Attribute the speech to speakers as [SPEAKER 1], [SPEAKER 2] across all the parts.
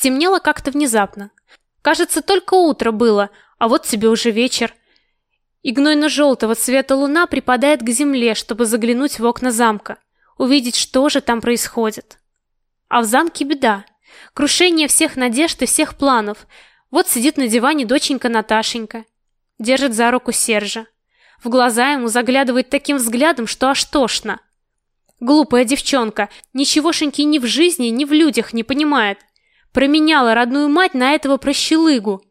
[SPEAKER 1] Стемнело как-то внезапно. Кажется, только утро было, а вот тебе уже вечер. И гнойно-желтого цвета луна припадает к земле, чтобы заглянуть в окна замка, увидеть, что же там происходит. А в замке беда. Крушение всех надежд и всех планов. Вот сидит на диване доченька Наташенька. Держит за руку Сержа. В глаза ему заглядывает таким взглядом, что аж тошно. Глупая девчонка, ничегошеньки ни в жизни, ни в людях не понимает. Променяла родную мать на этого прощелыгу.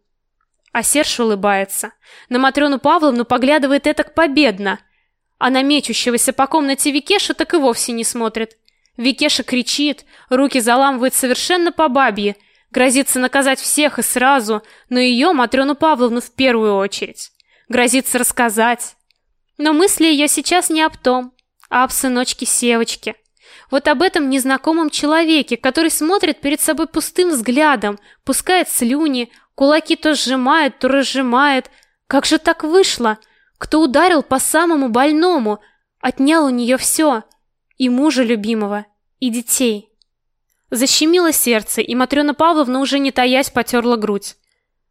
[SPEAKER 1] А Серж улыбается. На Матрёну Павловну поглядывает этак победно. А на мечущегося по комнате Викеша так и вовсе не смотрит. Викеша кричит, руки заламывает совершенно по бабье, грозится наказать всех и сразу, но ее, Матрёну Павловну, в первую очередь. Грозится рассказать. Но мысли ее сейчас не об том а об сыночке Севочке. Вот об этом незнакомом человеке, который смотрит перед собой пустым взглядом, пускает слюни, кулаки то сжимает, то разжимает. Как же так вышло? Кто ударил по самому больному, отнял у нее все, и мужа любимого, и детей. Защемило сердце, и Матрёна Павловна уже не таясь потерла грудь.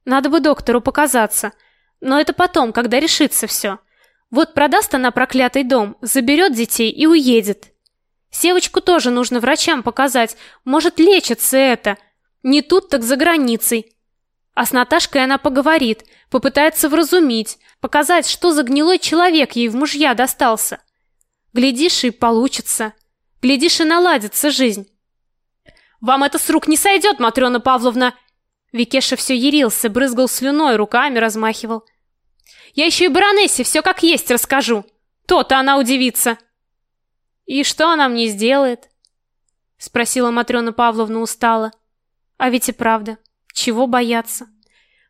[SPEAKER 1] Надо бы доктору показаться, но это потом, когда решится все. Вот продаст она проклятый дом, заберет детей и уедет. Севочку тоже нужно врачам показать, может, лечится это. Не тут, так за границей. А с Наташкой она поговорит, попытается вразумить, показать, что за гнилой человек ей в мужья достался. Глядишь, и получится. Глядишь, и наладится жизнь. «Вам это с рук не сойдет, Матрена Павловна!» Викеша все ярился, брызгал слюной, руками размахивал. Я еще и баронессе все как есть расскажу. То-то она удивится. И что она мне сделает? Спросила Матрена Павловна устало. А ведь и правда, чего бояться?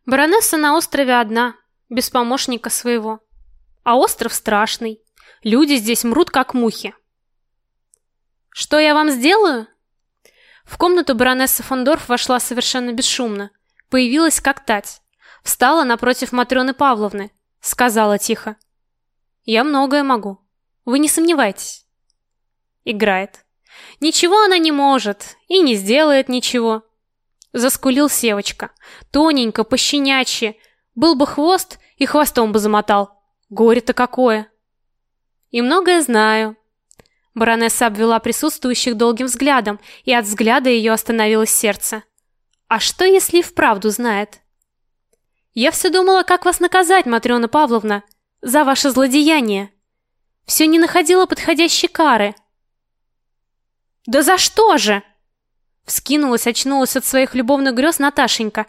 [SPEAKER 1] Баронесса на острове одна, без помощника своего. А остров страшный. Люди здесь мрут как мухи. Что я вам сделаю? В комнату баронесса Фондорф вошла совершенно бесшумно. Появилась как тать. Встала напротив Матрёны Павловны, сказала тихо. Я многое могу. Вы не сомневайтесь. Играет. Ничего она не может и не сделает ничего. Заскулил Севочка. Тоненько, пощенячье. Был бы хвост, и хвостом бы замотал. Горе-то какое. И многое знаю. Баронесса обвела присутствующих долгим взглядом, и от взгляда ее остановилось сердце. А что, если и вправду знает? Я все думала, как вас наказать, Матрёна Павловна, за ваше злодеяние. Все не находила подходящей кары. Да за что же? Вскинулась, очнулась от своих любовных грез Наташенька.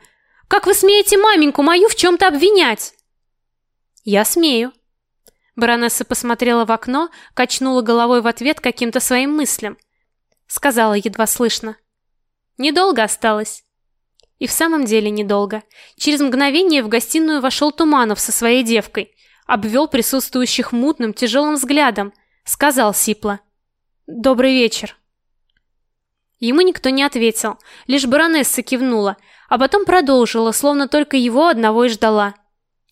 [SPEAKER 1] Как вы смеете маменьку мою в чем то обвинять? Я смею. Баронесса посмотрела в окно, качнула головой в ответ каким-то своим мыслям. Сказала едва слышно: "Недолго осталось". И в самом деле недолго. Через мгновение в гостиную вошел Туманов со своей девкой, обвел присутствующих мутным, тяжелым взглядом, сказал сипло: "Добрый вечер". Ему никто не ответил, лишь баронесса кивнула, а потом продолжила, словно только его одного и ждала: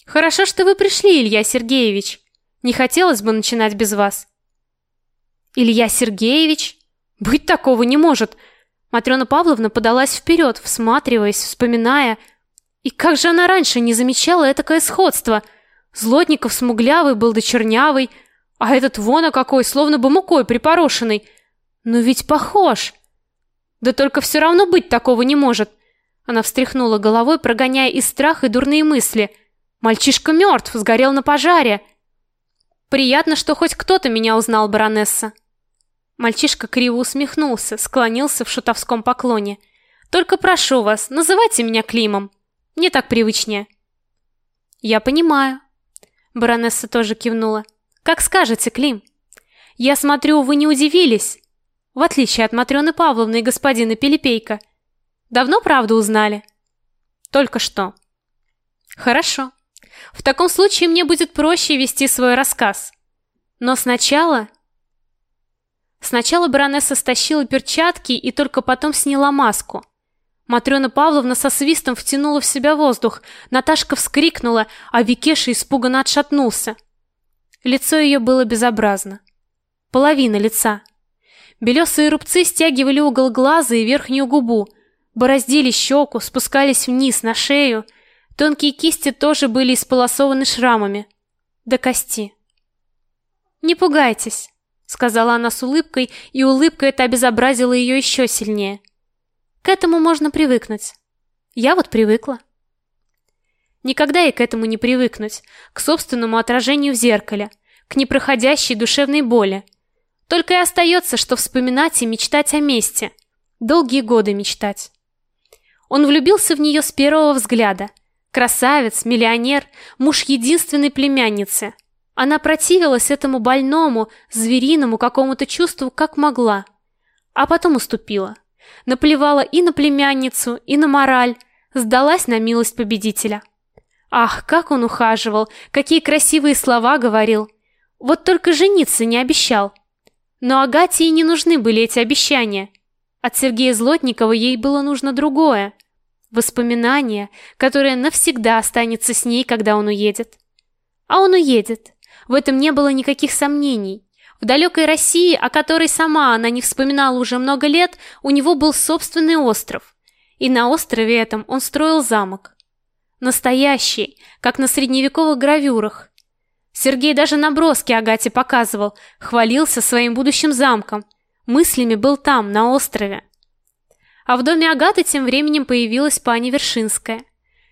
[SPEAKER 1] "Хорошо, что вы пришли, Илья Сергеевич. Не хотелось бы начинать без вас". Илья Сергеевич? Быть такого не может. Матрёна Павловна подалась вперед, всматриваясь, вспоминая. И как же она раньше не замечала этакое сходство? Злотников смуглявый был да чернявый, а этот вон какой, словно бы мукой припорошенный. Но ведь похож. Да только все равно быть такого не может. Она встряхнула головой, прогоняя и страх, и дурные мысли. Мальчишка мертв, сгорел на пожаре. Приятно, что хоть кто-то меня узнал, баронесса. Мальчишка криво усмехнулся, склонился в шутовском поклоне. Только прошу вас, называйте меня Климом. Мне так привычнее. Я понимаю. Баронесса тоже кивнула. Как скажете, Клим. Я смотрю, вы не удивились, в отличие от Матрёны Павловны и господина Пилипейка. Давно правду узнали? Только что. Хорошо. В таком случае мне будет проще вести свой рассказ. Но сначала Сначала баронесса стащила перчатки и только потом сняла маску. Матрёна Павловна со свистом втянула в себя воздух. Наташка вскрикнула, а Викеша испуганно отшатнулся. Лицо её было безобразно. Половина лица. Белесые рубцы стягивали угол глаза и верхнюю губу. Бороздили щеку, спускались вниз на шею. Тонкие кисти тоже были исполосованы шрамами. До кости. «Не пугайтесь», — сказала она с улыбкой, и улыбка эта обезобразила ее еще сильнее. «К этому можно привыкнуть. Я вот привыкла». Никогда и к этому не привыкнуть, к собственному отражению в зеркале, к непроходящей душевной боли. Только и остается, что вспоминать и мечтать о месте. Долгие годы мечтать. Он влюбился в нее с первого взгляда. Красавец, миллионер, муж единственной племянницы. Она противилась этому больному, звериному какому-то чувству, как могла. А потом уступила. Наплевала и на племянницу, и на мораль, сдалась на милость победителя. Ах, как он ухаживал, какие красивые слова говорил. Вот только жениться не обещал. Но Агате и не нужны были эти обещания. От Сергея Злотникова ей было нужно другое. Воспоминание, которое навсегда останется с ней, когда он уедет. А он уедет. В этом не было никаких сомнений. В далекой России, о которой сама она не вспоминала уже много лет, у него был собственный остров. И на острове этом он строил замок. Настоящий, как на средневековых гравюрах. Сергей даже наброски Агате показывал, хвалился своим будущим замком. Мыслями был там, на острове. А в доме Агаты тем временем появилась пани Вершинская.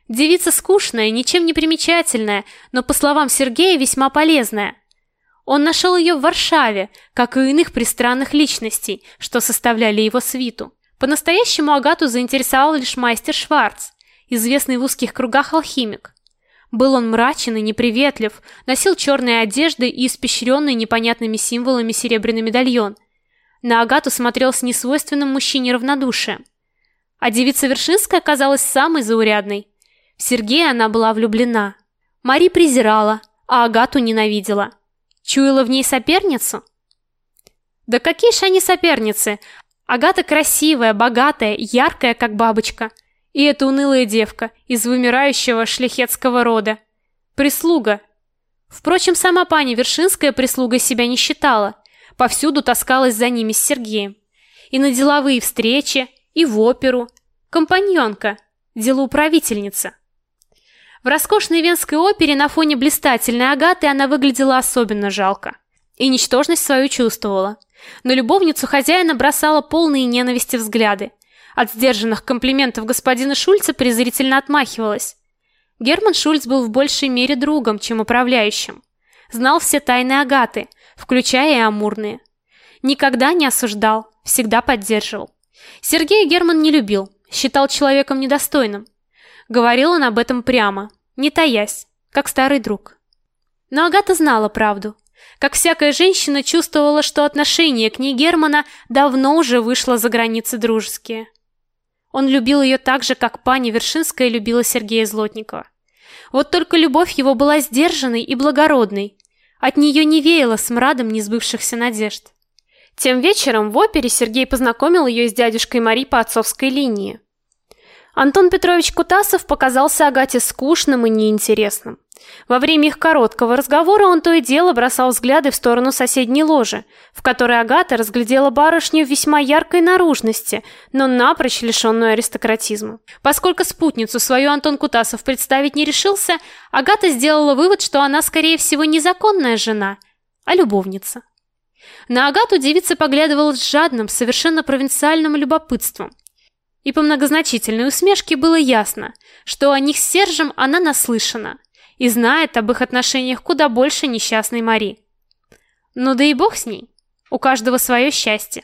[SPEAKER 1] Девица скучная, ничем не примечательная, но, по словам Сергея, весьма полезная. Он нашел ее в Варшаве, как и иных пристранных личностей, что составляли его свиту. По-настоящему Агату заинтересовал лишь мастер Шварц известный в узких кругах алхимик. Был он мрачен и неприветлив, носил черные одежды и испещренный непонятными символами серебряный медальон. На Агату смотрел с несвойственным мужчине равнодушием. А девица Вершинская оказалась самой заурядной. В Сергея она была влюблена. Мари презирала, а Агату ненавидела. Чуяла в ней соперницу? Да какие ж они соперницы? Агата красивая, богатая, яркая, как бабочка – и эта унылая девка из вымирающего шляхетского рода. Прислуга. Впрочем, сама пани Вершинская прислугой себя не считала. Повсюду таскалась за ними с Сергеем. И на деловые встречи, и в оперу. Компаньонка, делоуправительница. В роскошной венской опере на фоне блистательной Агаты она выглядела особенно жалко. И ничтожность свою чувствовала. На любовницу хозяина бросала полные ненависти взгляды. От сдержанных комплиментов господина Шульца презрительно отмахивалась. Герман Шульц был в большей мере другом, чем управляющим. Знал все тайны Агаты, включая и амурные. Никогда не осуждал, всегда поддерживал. Сергея Герман не любил, считал человеком недостойным. Говорил он об этом прямо, не таясь, как старый друг. Но Агата знала правду. Как всякая женщина чувствовала, что отношение к ней Германа давно уже вышло за границы дружеские. Он любил ее так же, как пани Вершинская любила Сергея Злотникова. Вот только любовь его была сдержанной и благородной. От нее не веяло смрадом несбывшихся надежд. Тем вечером в опере Сергей познакомил ее с дядюшкой Мари по отцовской линии. Антон Петрович Кутасов показался Агате скучным и неинтересным. Во время их короткого разговора он то и дело бросал взгляды в сторону соседней ложи, в которой Агата разглядела барышню весьма яркой наружности, но напрочь лишенную аристократизма. Поскольку спутницу свою Антон Кутасов представить не решился, Агата сделала вывод, что она, скорее всего, не законная жена, а любовница. На Агату девица поглядывала с жадным, совершенно провинциальным любопытством – и по многозначительной усмешке было ясно, что о них с Сержем она наслышана и знает об их отношениях куда больше несчастной Мари. Ну да и бог с ней. У каждого свое счастье.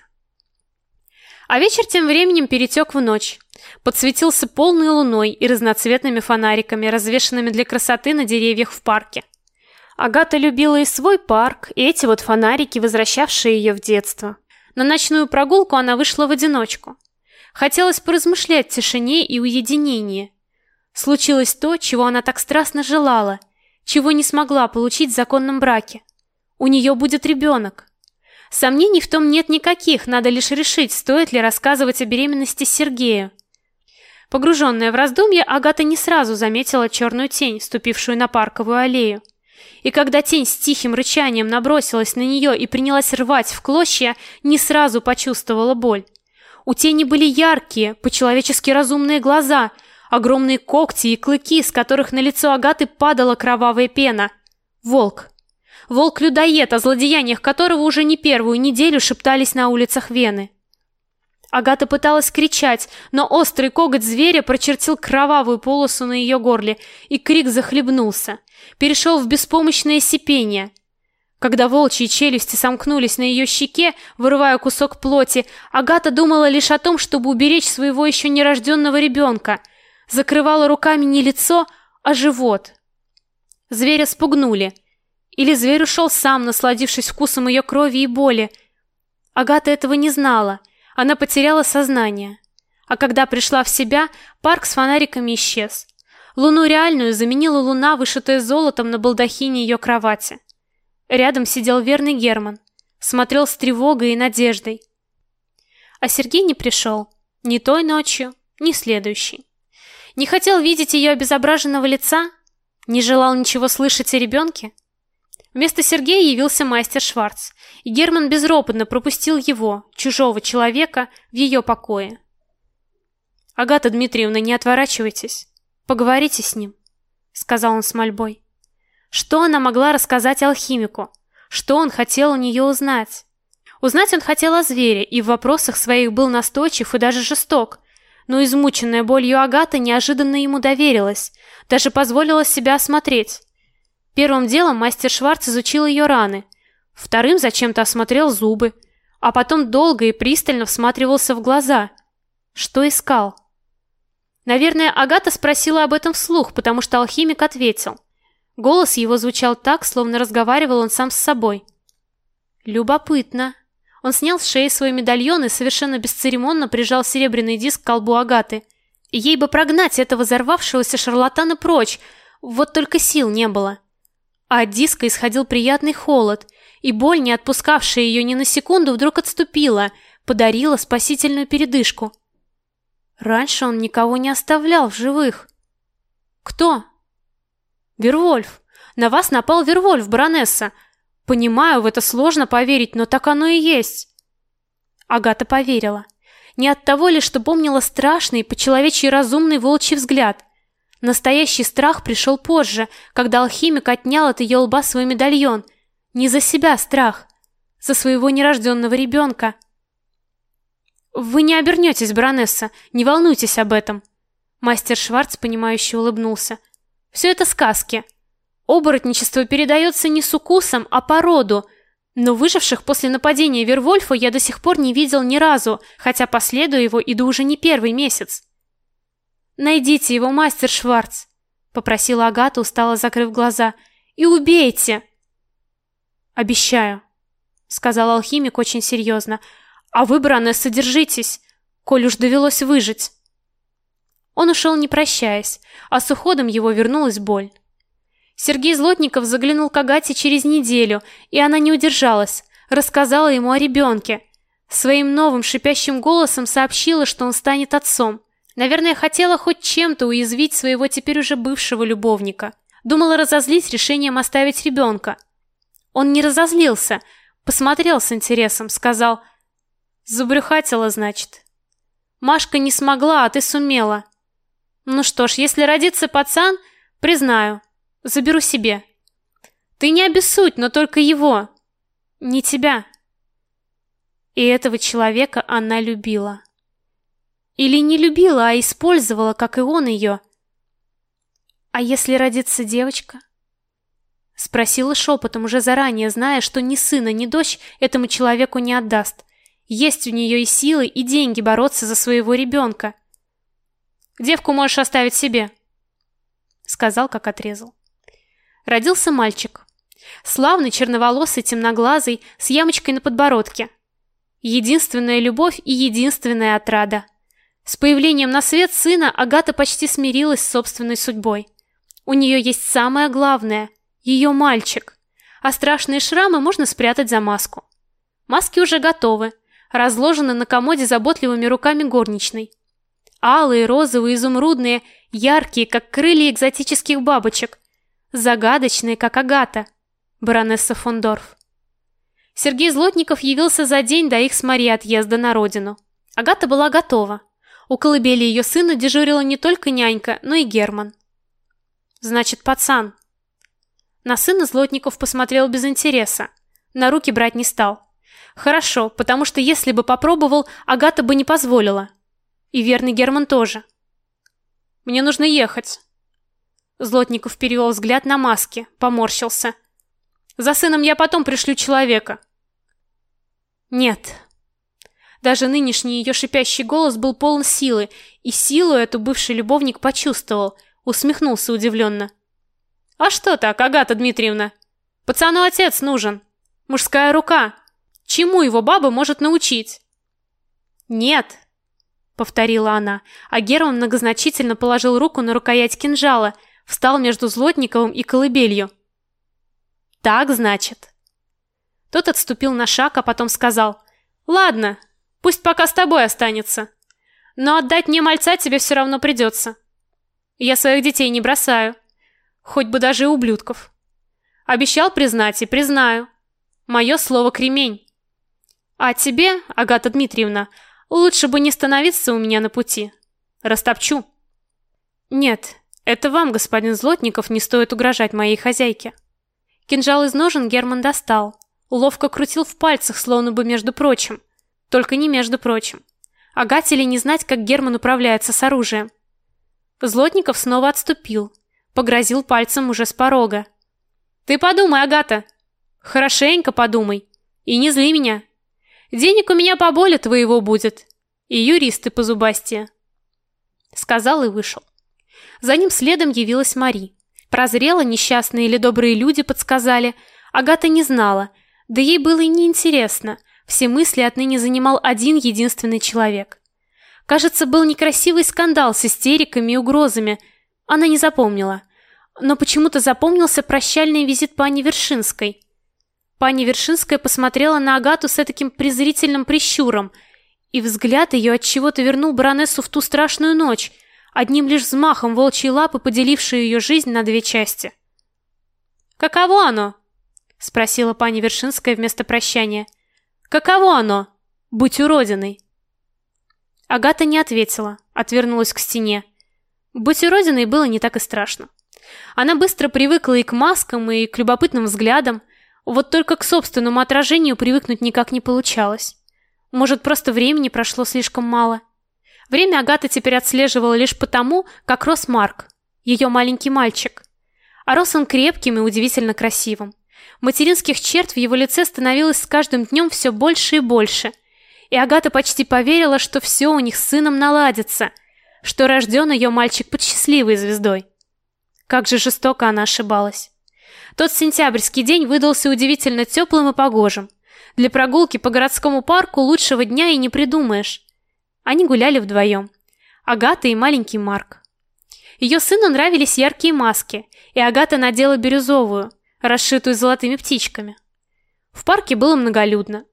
[SPEAKER 1] А вечер тем временем перетек в ночь. Подсветился полной луной и разноцветными фонариками, развешанными для красоты на деревьях в парке. Агата любила и свой парк, и эти вот фонарики, возвращавшие ее в детство. На ночную прогулку она вышла в одиночку. Хотелось поразмышлять в тишине и уединении. Случилось то, чего она так страстно желала, чего не смогла получить в законном браке. У нее будет ребенок. Сомнений в том нет никаких, надо лишь решить, стоит ли рассказывать о беременности Сергею. Погруженная в раздумья, Агата не сразу заметила черную тень, ступившую на парковую аллею. И когда тень с тихим рычанием набросилась на нее и принялась рвать в клочья, не сразу почувствовала боль. У тени были яркие, по-человечески разумные глаза, огромные когти и клыки, с которых на лицо Агаты падала кровавая пена. Волк. Волк-людоед, о злодеяниях которого уже не первую неделю шептались на улицах Вены. Агата пыталась кричать, но острый коготь зверя прочертил кровавую полосу на ее горле, и крик захлебнулся, перешел в беспомощное сипение. Когда волчьи челюсти сомкнулись на ее щеке, вырывая кусок плоти, Агата думала лишь о том, чтобы уберечь своего еще нерожденного ребенка. Закрывала руками не лицо, а живот. Зверя спугнули. Или зверь ушел сам, насладившись вкусом ее крови и боли. Агата этого не знала. Она потеряла сознание. А когда пришла в себя, парк с фонариками исчез. Луну реальную заменила луна, вышитая золотом на балдахине ее кровати. Рядом сидел верный Герман, смотрел с тревогой и надеждой. А Сергей не пришел ни той ночью, ни следующей. Не хотел видеть ее обезображенного лица, не желал ничего слышать о ребенке. Вместо Сергея явился мастер Шварц, и Герман безропотно пропустил его, чужого человека, в ее покое. Агата Дмитриевна, не отворачивайтесь. Поговорите с ним, сказал он с мольбой. Что она могла рассказать алхимику? Что он хотел у нее узнать? Узнать он хотел о звере, и в вопросах своих был настойчив и даже жесток. Но измученная болью Агата неожиданно ему доверилась, даже позволила себя осмотреть. Первым делом мастер Шварц изучил ее раны, вторым зачем-то осмотрел зубы, а потом долго и пристально всматривался в глаза. Что искал? Наверное, Агата спросила об этом вслух, потому что алхимик ответил. Голос его звучал так, словно разговаривал он сам с собой. Любопытно. Он снял с шеи свой медальон и совершенно бесцеремонно прижал серебряный диск к колбу Агаты. ей бы прогнать этого взорвавшегося шарлатана прочь, вот только сил не было а от диска исходил приятный холод, и боль, не отпускавшая ее ни на секунду, вдруг отступила, подарила спасительную передышку. Раньше он никого не оставлял в живых. Кто? Вервольф. На вас напал Вервольф, баронесса. Понимаю, в это сложно поверить, но так оно и есть. Агата поверила. Не от того ли, что помнила страшный, по-человечьи разумный волчий взгляд – Настоящий страх пришел позже, когда алхимик отнял от ее лба свой медальон. Не за себя страх, за своего нерожденного ребенка. Вы не обернетесь, баронесса, не волнуйтесь об этом. Мастер Шварц понимающе улыбнулся. Все это сказки. Оборотничество передается не с укусом, а по роду. Но выживших после нападения Вервольфа я до сих пор не видел ни разу, хотя по следу его иду уже не первый месяц. Найдите его, мастер Шварц, попросила Агата, устало закрыв глаза. И убейте. Обещаю, сказал алхимик очень серьезно. А вы, баронесса, содержитесь, коль уж довелось выжить. Он ушел не прощаясь, а с уходом его вернулась боль. Сергей Злотников заглянул к Агате через неделю, и она не удержалась, рассказала ему о ребенке. Своим новым шипящим голосом сообщила, что он станет отцом. Наверное, хотела хоть чем-то уязвить своего теперь уже бывшего любовника. Думала разозлить решением оставить ребенка. Он не разозлился, посмотрел с интересом, сказал: "Забрюхатила, значит. Машка не смогла, а ты сумела. Ну что ж, если родится пацан, признаю, заберу себе. Ты не обессудь, но только его, не тебя". И этого человека она любила. Или не любила, а использовала, как и он ее. А если родится девочка? Спросила шепотом, уже заранее зная, что ни сына, ни дочь этому человеку не отдаст. Есть у нее и силы, и деньги бороться за своего ребенка. Девку можешь оставить себе, сказал, как отрезал. Родился мальчик. Славный, черноволосый, темноглазый, с ямочкой на подбородке. Единственная любовь и единственная отрада. С появлением на свет сына Агата почти смирилась с собственной судьбой. У нее есть самое главное ее мальчик. А страшные шрамы можно спрятать за маску. Маски уже готовы, разложены на комоде заботливыми руками горничной. Алые, розовые, изумрудные, яркие, как крылья экзотических бабочек, загадочные, как Агата, баронесса фон Дорф. Сергей Злотников явился за день до их с Марией отъезда на родину. Агата была готова. У колыбели ее сына дежурила не только нянька, но и Герман. Значит, пацан. На сына Злотников посмотрел без интереса. На руки брать не стал. Хорошо, потому что если бы попробовал, Агата бы не позволила. И верный Герман тоже. Мне нужно ехать. Злотников перевел взгляд на маски, поморщился. За сыном я потом пришлю человека. Нет. Даже нынешний ее шипящий голос был полон силы, и силу эту бывший любовник почувствовал, усмехнулся удивленно. А что так, Агата Дмитриевна? Пацану отец нужен. Мужская рука. Чему его баба может научить? Нет, повторила она, а Герман многозначительно положил руку на рукоять кинжала, встал между Злотниковым и колыбелью. Так, значит. Тот отступил на шаг, а потом сказал: "Ладно, пусть пока с тобой останется. Но отдать мне мальца тебе все равно придется. Я своих детей не бросаю хоть бы даже и ублюдков. Обещал признать и признаю. Мое слово кремень. А тебе, Агата Дмитриевна, лучше бы не становиться у меня на пути. Растопчу. Нет, это вам, господин Злотников, не стоит угрожать моей хозяйке. Кинжал из ножен Герман достал, ловко крутил в пальцах, словно бы между прочим. Только не между прочим. Агате ли не знать, как Герман управляется с оружием? Злотников снова отступил, погрозил пальцем уже с порога. Ты подумай, Агата. Хорошенько подумай. И не зли меня. Денег у меня поболее твоего будет. И юристы позубастее. Сказал и вышел. За ним следом явилась Мари. Прозрела несчастные или добрые люди подсказали. Агата не знала. Да ей было и неинтересно. Все мысли отныне занимал один единственный человек. Кажется, был некрасивый скандал с истериками и угрозами – она не запомнила. Но почему-то запомнился прощальный визит пани Вершинской. Пани Вершинская посмотрела на Агату с таким презрительным прищуром, и взгляд ее от чего-то вернул баронессу в ту страшную ночь, одним лишь взмахом волчьей лапы поделившую ее жизнь на две части. Каково оно? спросила пани Вершинская вместо прощания. Каково оно быть уродиной? Агата не ответила, отвернулась к стене. Быть уродиной было не так и страшно. Она быстро привыкла и к маскам, и к любопытным взглядам, вот только к собственному отражению привыкнуть никак не получалось. Может, просто времени прошло слишком мало. Время Агата теперь отслеживала лишь потому, как рос Марк, ее маленький мальчик. А рос он крепким и удивительно красивым. Материнских черт в его лице становилось с каждым днем все больше и больше. И Агата почти поверила, что все у них с сыном наладится – что рожден ее мальчик под счастливой звездой. Как же жестоко она ошибалась. Тот сентябрьский день выдался удивительно теплым и погожим. Для прогулки по городскому парку лучшего дня и не придумаешь. Они гуляли вдвоем. Агата и маленький Марк. Ее сыну нравились яркие маски, и Агата надела бирюзовую, расшитую золотыми птичками. В парке было многолюдно.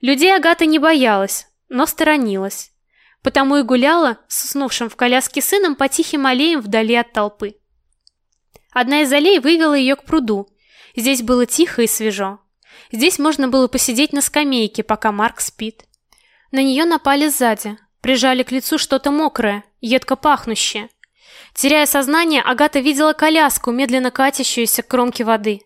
[SPEAKER 1] Людей Агата не боялась, но сторонилась потому и гуляла с уснувшим в коляске сыном по тихим аллеям вдали от толпы. Одна из аллей вывела ее к пруду. Здесь было тихо и свежо. Здесь можно было посидеть на скамейке, пока Марк спит. На нее напали сзади, прижали к лицу что-то мокрое, едко пахнущее. Теряя сознание, Агата видела коляску, медленно катящуюся к кромке воды.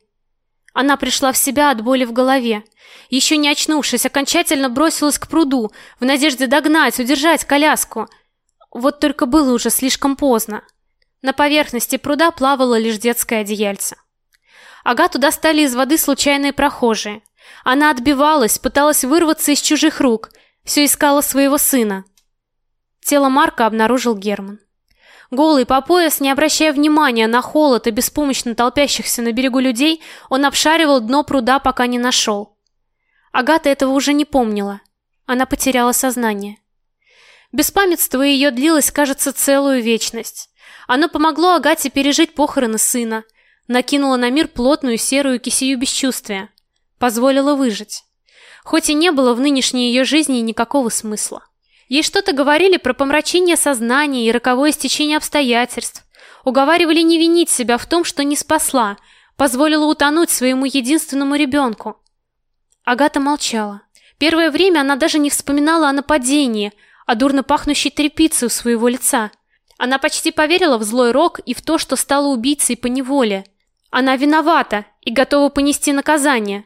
[SPEAKER 1] Она пришла в себя от боли в голове. Еще не очнувшись, окончательно бросилась к пруду, в надежде догнать, удержать коляску. Вот только было уже слишком поздно. На поверхности пруда плавало лишь детское одеяльце. Агату достали из воды случайные прохожие. Она отбивалась, пыталась вырваться из чужих рук, все искала своего сына. Тело Марка обнаружил Герман. Голый по пояс, не обращая внимания на холод и беспомощно толпящихся на берегу людей, он обшаривал дно пруда, пока не нашел. Агата этого уже не помнила. Она потеряла сознание. Беспамятство ее длилось, кажется, целую вечность. Оно помогло Агате пережить похороны сына, накинуло на мир плотную серую кисею бесчувствия, позволило выжить. Хоть и не было в нынешней ее жизни никакого смысла. Ей что-то говорили про помрачение сознания и роковое стечение обстоятельств. Уговаривали не винить себя в том, что не спасла, позволила утонуть своему единственному ребенку. Агата молчала. Первое время она даже не вспоминала о нападении, а дурно пахнущей тряпицей у своего лица. Она почти поверила в злой рок и в то, что стала убийцей по неволе. Она виновата и готова понести наказание.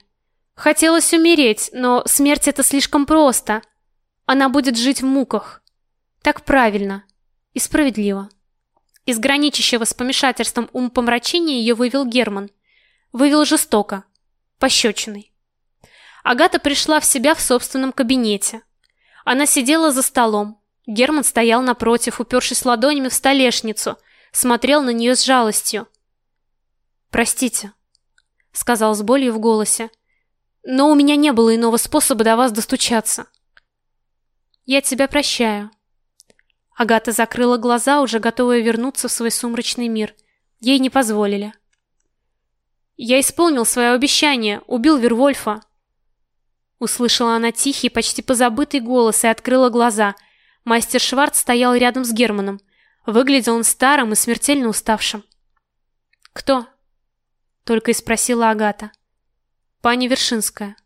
[SPEAKER 1] Хотелось умереть, но смерть это слишком просто. Она будет жить в муках. Так правильно и справедливо. Из граничащего с помешательством умопомрачения ее вывел Герман. Вывел жестоко, пощечиной. Агата пришла в себя в собственном кабинете. Она сидела за столом. Герман стоял напротив, упершись ладонями в столешницу, смотрел на нее с жалостью. «Простите», — сказал с болью в голосе, — «но у меня не было иного способа до вас достучаться». «Я тебя прощаю». Агата закрыла глаза, уже готовая вернуться в свой сумрачный мир. Ей не позволили. «Я исполнил свое обещание, убил Вервольфа», Услышала она тихий, почти позабытый голос и открыла глаза. Мастер Шварц стоял рядом с Германом. Выглядел он старым и смертельно уставшим. «Кто?» — только и спросила Агата. «Пани Вершинская».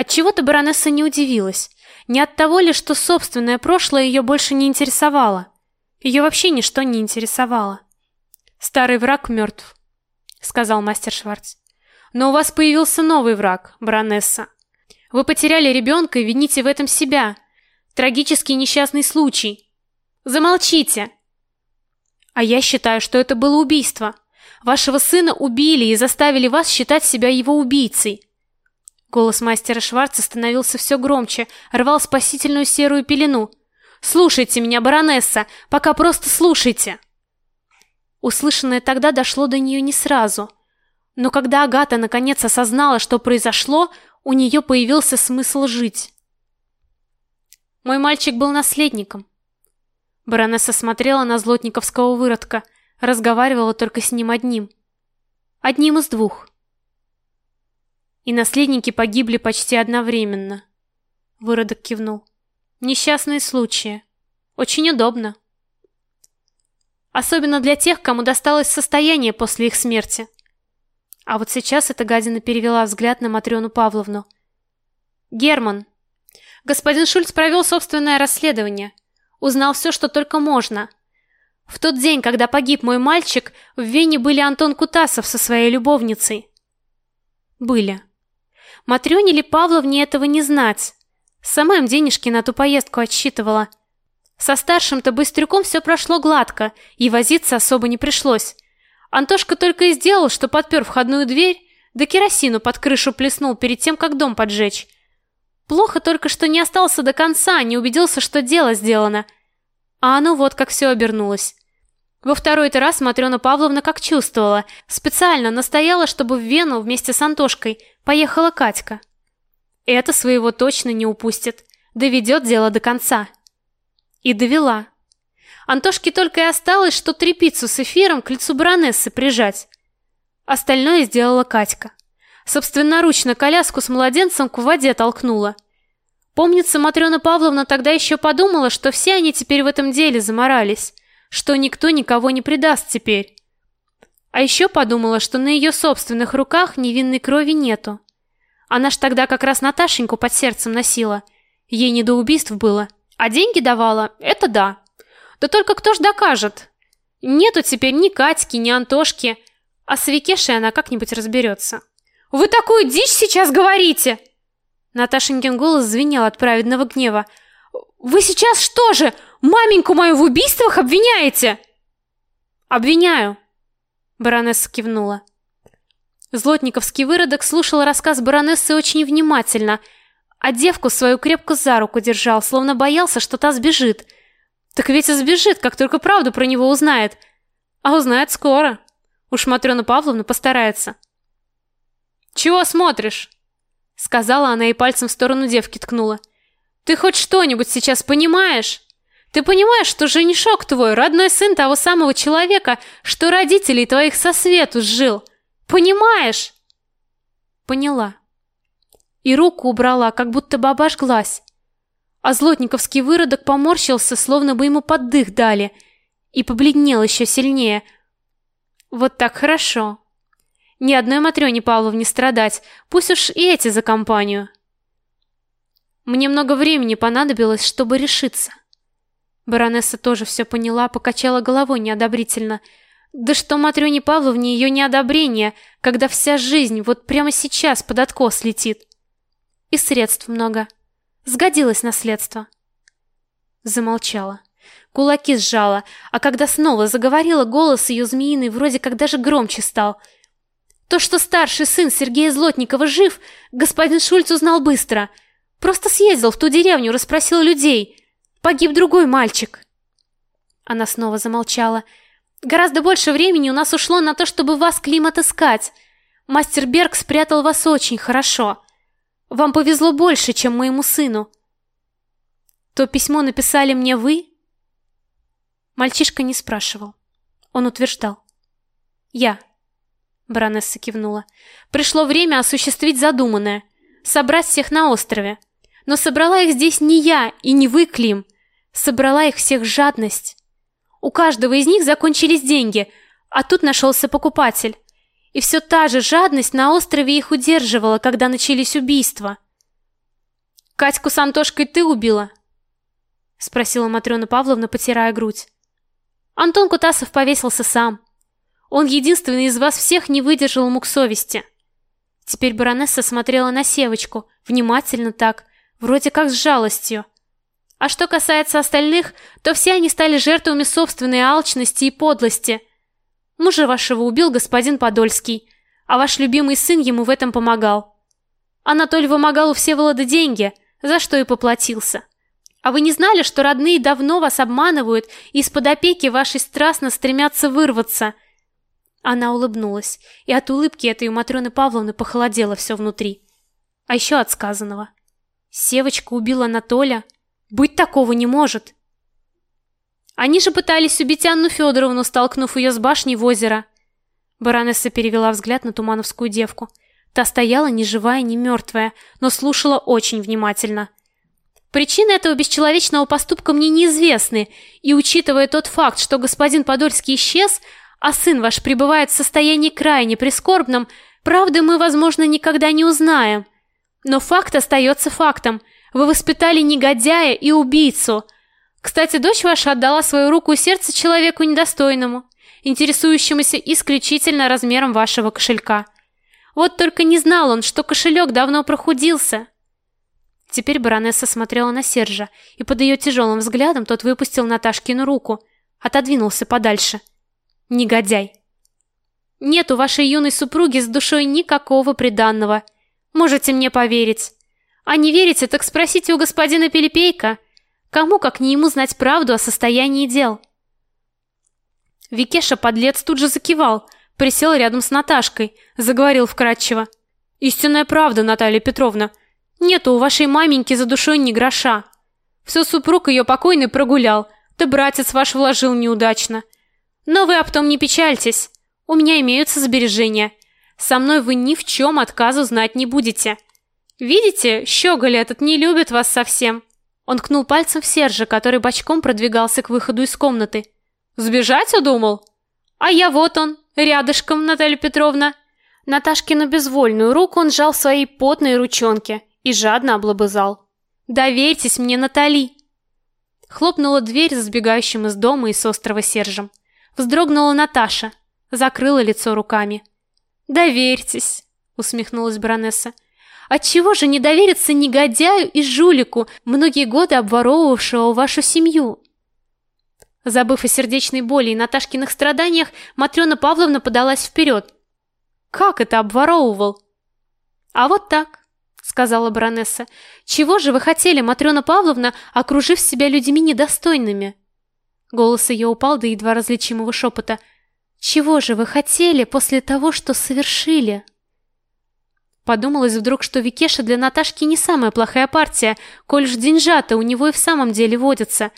[SPEAKER 1] Отчего-то баронесса не удивилась. Не от того ли, что собственное прошлое ее больше не интересовало. Ее вообще ничто не интересовало. «Старый враг мертв», — сказал мастер Шварц. Но у вас появился новый враг, баронесса. Вы потеряли ребенка и вините в этом себя. Трагический несчастный случай. Замолчите. А я считаю, что это было убийство. Вашего сына убили и заставили вас считать себя его убийцей. Голос мастера Шварца становился все громче, рвал спасительную серую пелену. Слушайте меня, баронесса, пока просто слушайте. Услышанное тогда дошло до нее не сразу. Но когда Агата наконец осознала, что произошло, у нее появился смысл жить. Мой мальчик был наследником. Баронесса смотрела на злотниковского выродка, разговаривала только с ним одним. Одним из двух. И наследники погибли почти одновременно. Выродок кивнул. Несчастные случаи. Очень удобно. Особенно для тех, кому досталось состояние после их смерти. А вот сейчас эта гадина перевела взгляд на Матрёну Павловну. Герман. Господин Шульц провел собственное расследование. Узнал все, что только можно. В тот день, когда погиб мой мальчик, в Вене были Антон Кутасов со своей любовницей. Были. Матрёне ли Павловне этого не знать? Сама им денежки на ту поездку отсчитывала. Со старшим-то быстрюком все прошло гладко, и возиться особо не пришлось. Антошка только и сделал, что подпер входную дверь, да керосину под крышу плеснул перед тем, как дом поджечь. Плохо только, что не остался до конца, не убедился, что дело сделано. А оно вот как все обернулось. Во второй-то раз Матрёна Павловна как чувствовала, специально настояла, чтобы в Вену вместе с Антошкой поехала Катька. Это своего точно не упустит, доведет дело до конца. И довела. Антошке только и осталось, что трепицу с эфиром к лицу баронессы прижать. Остальное сделала Катька. Собственноручно коляску с младенцем к воде толкнула. Помнится, Матрёна Павловна тогда еще подумала, что все они теперь в этом деле заморались, что никто никого не предаст теперь. А еще подумала, что на ее собственных руках невинной крови нету. Она ж тогда как раз Наташеньку под сердцем носила. Ей не до убийств было. А деньги давала, это да. Да только кто ж докажет? Нету теперь ни Катьки, ни Антошки, а с Викешей она как-нибудь разберется. Вы такую дичь сейчас говорите? Наташенькин голос звенел от праведного гнева. Вы сейчас что же, маменьку мою в убийствах обвиняете? Обвиняю, баронесса кивнула. Злотниковский выродок слушал рассказ баронессы очень внимательно, а девку свою крепко за руку держал, словно боялся, что та сбежит. Так ведь и сбежит, как только правду про него узнает. А узнает скоро. Уж Матрёна Павловна постарается. «Чего смотришь?» Сказала она и пальцем в сторону девки ткнула. «Ты хоть что-нибудь сейчас понимаешь? Ты понимаешь, что женишок твой, родной сын того самого человека, что родителей твоих со свету сжил? Понимаешь?» Поняла. И руку убрала, как будто бы обожглась. А злотниковский выродок поморщился, словно бы ему поддых дали, и побледнел еще сильнее. Вот так хорошо. Ни одной Матрёне Павловне страдать, пусть уж и эти за компанию. Мне много времени понадобилось, чтобы решиться. Баронесса тоже все поняла, покачала головой неодобрительно. Да что Матрёне Павловне ее неодобрение, когда вся жизнь вот прямо сейчас под откос летит. И средств много. Сгодилось наследство. Замолчала. Кулаки сжала, а когда снова заговорила, голос ее змеиный вроде как даже громче стал. То, что старший сын Сергея Злотникова жив, господин Шульц узнал быстро — Просто съездил в ту деревню, расспросил людей. Погиб другой мальчик. Она снова замолчала. Гораздо больше времени у нас ушло на то, чтобы вас, Клим, отыскать. Мастер Берг спрятал вас очень хорошо. Вам повезло больше, чем моему сыну. То письмо написали мне вы? Мальчишка не спрашивал. Он утверждал. Я. Баронесса кивнула. Пришло время осуществить задуманное. Собрать всех на острове. Но собрала их здесь не я и не вы, Клим. Собрала их всех жадность. У каждого из них закончились деньги, а тут нашелся покупатель. И все та же жадность на острове их удерживала, когда начались убийства. «Катьку с Антошкой ты убила?» — спросила Матрена Павловна, потирая грудь. Антон Кутасов повесился сам. Он единственный из вас всех не выдержал мук совести. Теперь баронесса смотрела на Севочку, внимательно так, вроде как с жалостью. А что касается остальных, то все они стали жертвами собственной алчности и подлости. Мужа вашего убил господин Подольский, а ваш любимый сын ему в этом помогал. Анатолий вымогал у Всеволода деньги, за что и поплатился. А вы не знали, что родные давно вас обманывают и из-под опеки вашей страстно стремятся вырваться? Она улыбнулась, и от улыбки этой у Матрёны Павловны похолодело все внутри. А еще от сказанного. Севочка убила Анатоля? Быть такого не может. Они же пытались убить Анну Федоровну, столкнув ее с башней в озеро. Баронесса перевела взгляд на тумановскую девку. Та стояла ни живая, ни мертвая, но слушала очень внимательно. Причины этого бесчеловечного поступка мне неизвестны, и учитывая тот факт, что господин Подольский исчез, а сын ваш пребывает в состоянии крайне прискорбном, правды мы, возможно, никогда не узнаем. Но факт остается фактом. Вы воспитали негодяя и убийцу. Кстати, дочь ваша отдала свою руку и сердце человеку недостойному, интересующемуся исключительно размером вашего кошелька. Вот только не знал он, что кошелек давно прохудился. Теперь баронесса смотрела на Сержа, и под ее тяжелым взглядом тот выпустил Наташкину руку, отодвинулся подальше. Негодяй. Нет у вашей юной супруги с душой никакого приданного – Можете мне поверить. А не верите, так спросите у господина Пелепейка. Кому, как не ему, знать правду о состоянии дел? Викеша, подлец, тут же закивал, присел рядом с Наташкой, заговорил вкратчиво. «Истинная правда, Наталья Петровна. Нету у вашей маменьки за душой ни гроша. Все супруг ее покойный прогулял, да братец ваш вложил неудачно. Но вы об том не печальтесь. У меня имеются сбережения. Со мной вы ни в чем отказу знать не будете. Видите, щеголь этот не любит вас совсем. Он кнул пальцем в Сержа, который бочком продвигался к выходу из комнаты. Сбежать удумал? А я вот он, рядышком, Наталья Петровна. Наташкину безвольную руку он сжал в своей потной ручонке и жадно облобызал. Доверьтесь мне, Натали. Хлопнула дверь за сбегающим из дома и с острова Сержем. Вздрогнула Наташа, закрыла лицо руками. Доверьтесь, усмехнулась баронесса. Отчего же не довериться негодяю и жулику, многие годы обворовывавшего вашу семью? Забыв о сердечной боли и Наташкиных страданиях, Матрёна Павловна подалась вперед. Как это обворовывал? А вот так, сказала баронесса. Чего же вы хотели, Матрёна Павловна, окружив себя людьми недостойными? Голос ее упал до едва различимого шепота. Чего же вы хотели после того, что совершили? Подумалось вдруг, что Викеша для Наташки не самая плохая партия, коль ж деньжата у него и в самом деле водятся.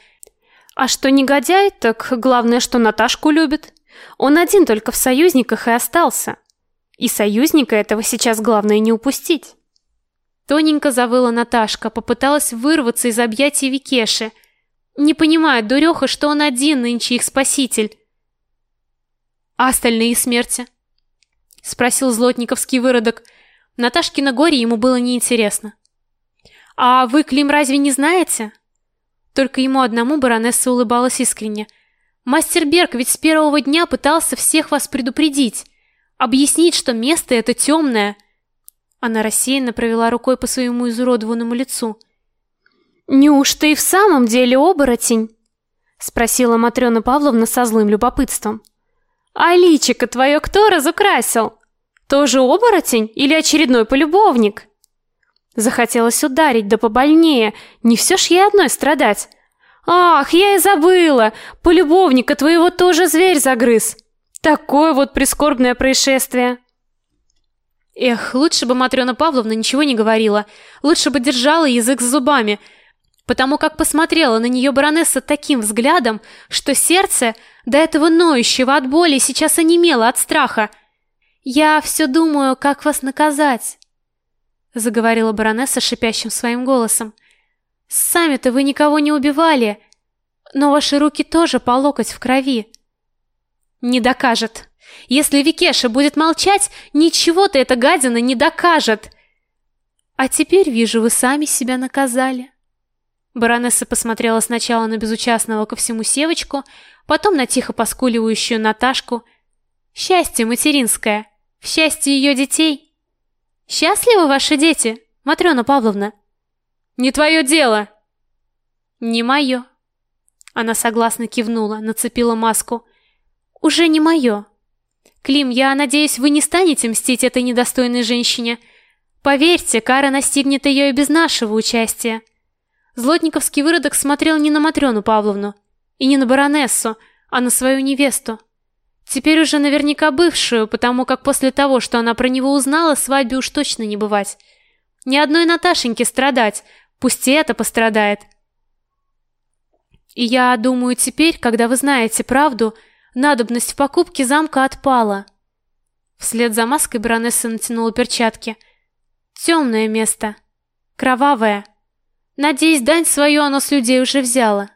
[SPEAKER 1] А что негодяй, так главное, что Наташку любит. Он один только в союзниках и остался. И союзника этого сейчас главное не упустить. Тоненько завыла Наташка, попыталась вырваться из объятий Викеши. Не понимает дуреха, что он один нынче их спаситель. А остальные смерти? Спросил злотниковский выродок. Наташкино горе ему было неинтересно. А вы, Клим, разве не знаете? Только ему одному баронесса улыбалась искренне. Мастер Берг ведь с первого дня пытался всех вас предупредить, объяснить, что место это темное. Она рассеянно провела рукой по своему изуродованному лицу. Неужто и в самом деле оборотень? спросила Матрёна Павловна со злым любопытством. А личико твое кто разукрасил? Тоже оборотень или очередной полюбовник? Захотелось ударить, да побольнее, не все ж ей одной страдать. Ах, я и забыла, полюбовника твоего тоже зверь загрыз. Такое вот прискорбное происшествие. Эх, лучше бы Матрёна Павловна ничего не говорила, лучше бы держала язык за зубами, потому как посмотрела на нее баронесса таким взглядом, что сердце, до этого ноющего от боли, сейчас онемело от страха. «Я все думаю, как вас наказать», — заговорила баронесса шипящим своим голосом. «Сами-то вы никого не убивали, но ваши руки тоже по локоть в крови». «Не докажет. Если Викеша будет молчать, ничего-то эта гадина не докажет». «А теперь, вижу, вы сами себя наказали». Баронесса посмотрела сначала на безучастного ко всему Севочку, потом на тихо поскуливающую Наташку. Счастье материнское, в счастье ее детей. Счастливы ваши дети, Матрёна Павловна? Не твое дело. Не мое. Она согласно кивнула, нацепила маску. Уже не мое. Клим, я надеюсь, вы не станете мстить этой недостойной женщине. Поверьте, кара настигнет ее и без нашего участия. Злотниковский выродок смотрел не на Матрёну Павловну и не на баронессу, а на свою невесту. Теперь уже наверняка бывшую, потому как после того, что она про него узнала, свадьбе уж точно не бывать. Ни одной Наташеньке страдать, пусть и это пострадает. И я думаю, теперь, когда вы знаете правду, надобность в покупке замка отпала. Вслед за маской баронесса натянула перчатки. Темное место, кровавое. Надеюсь, дань свою оно с людей уже взяло.